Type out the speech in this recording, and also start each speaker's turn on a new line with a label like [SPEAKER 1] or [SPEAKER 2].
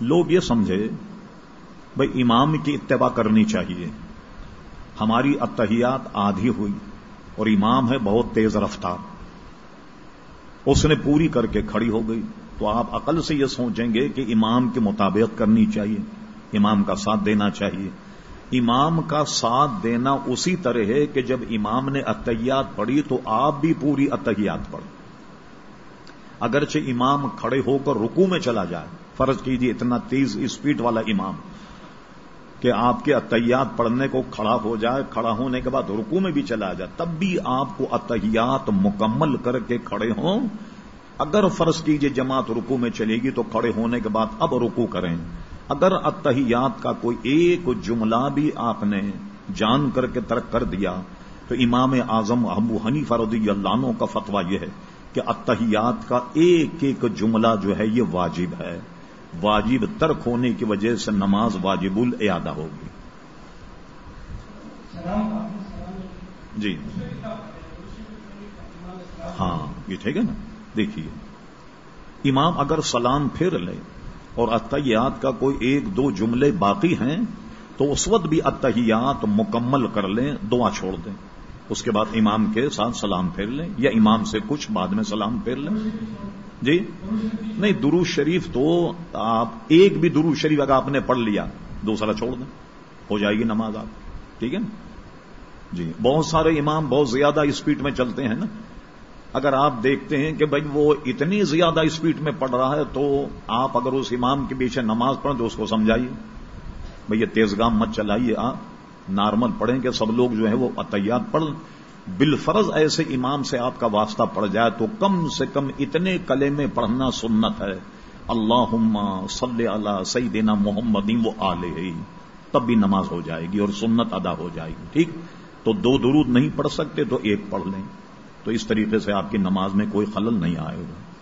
[SPEAKER 1] لوگ یہ سمجھے بھائی امام کی اتباع کرنی چاہیے۔ ہماری اتحیات آدھی ہوئی اور امام ہے بہت تیز رفتار۔ اس نے پوری کر کے کھڑی ہو گئی۔ تو آپ عقل سے یہ سوچیں گے کہ امام کے مطابق کرنی چاہیے، امام کا ساتھ دینا چاہیے۔ امام کا ساتھ دینا اسی طرح ہے کہ جب امام نے اتحیات پڑھی تو آپ بھی پوری اتحیات پڑھ اگرچہ امام کھڑے ہو کر رکو میں چلا جائے فرض کیجیے اتنا تیز اسپیڈ والا امام کہ آپ کے اتحیات پڑھنے کو کھڑا ہو جائے، کھڑا ہونے کے بعد رکو میں بھی چلا جائے، تب بھی آپ کو اتحیات مکمل کر کے کھڑے ہوں۔ اگر فرض کیجیے جماعت رکو میں چلے گی تو کھڑے ہونے کے بعد اب رکو کریں۔ اگر اتحیات کا کوئی ایک جملہ بھی آپ نے جان کر کے ترک کر دیا، تو امام اعظم ابو ہنی فرودی اللہ کا فتویٰ یہ ہے کہ اتحیات کا ایک ایک جملہ جو ہے یہ واجب ہے۔ واجب ترک ہونے کی وجہ سے نماز واجب الادا ہوگی۔ جی۔ ہاں یہ ٹھیک ہے نا؟ دیکھیے۔ امام اگر سلام پھر لے اور اتحیات کا کوئی ایک دو جملے باقی ہیں، تو اس وقت بھی اتحیات مکمل کر لیں، دعا چھوڑ دیں۔ اس کے بعد امام کے ساتھ سلام پھیر لیں یا امام سے کچھ بعد میں سلام پھیر لیں۔ جی؟ نہیں درو شریف تو آپ ایک بھی درو شریف اگر آپ نے پڑھ لیا دوسرا چھوڑ دیں، ہو جائے گی نماز آپ، ٹھیک ہے؟ نا جی بہت سارے امام بہت زیادہ اسپیڈ میں چلتے ہیں نا۔ اگر آپ دیکھتے ہیں کہ بھائی وہ اتنی زیادہ اسپیڈ میں پڑھ رہا ہے تو آپ اگر اس امام کے پیچھے نماز پڑھیں تو اس کو سمجھائیے۔ بھائی یہ تیز گام مت چلائیے آپ، نارمل پڑھیں کہ سب لوگ جو ہے وہ اتیات پڑھ بالفرض ایسے امام سے آپ کا واسطہ پڑ جائے تو کم سے کم اتنے کلے میں پڑھنا سنت ہے۔ اللہ صلی اللہ سیدنا محمد وہ آلے تب بھی نماز ہو جائے گی اور سنت ادا ہو جائے گی، ٹھیک؟ تو دو درود نہیں پڑھ سکتے تو ایک پڑھ لیں۔ تو اس طریقے سے آپ کی نماز میں کوئی خلل نہیں آئے گا۔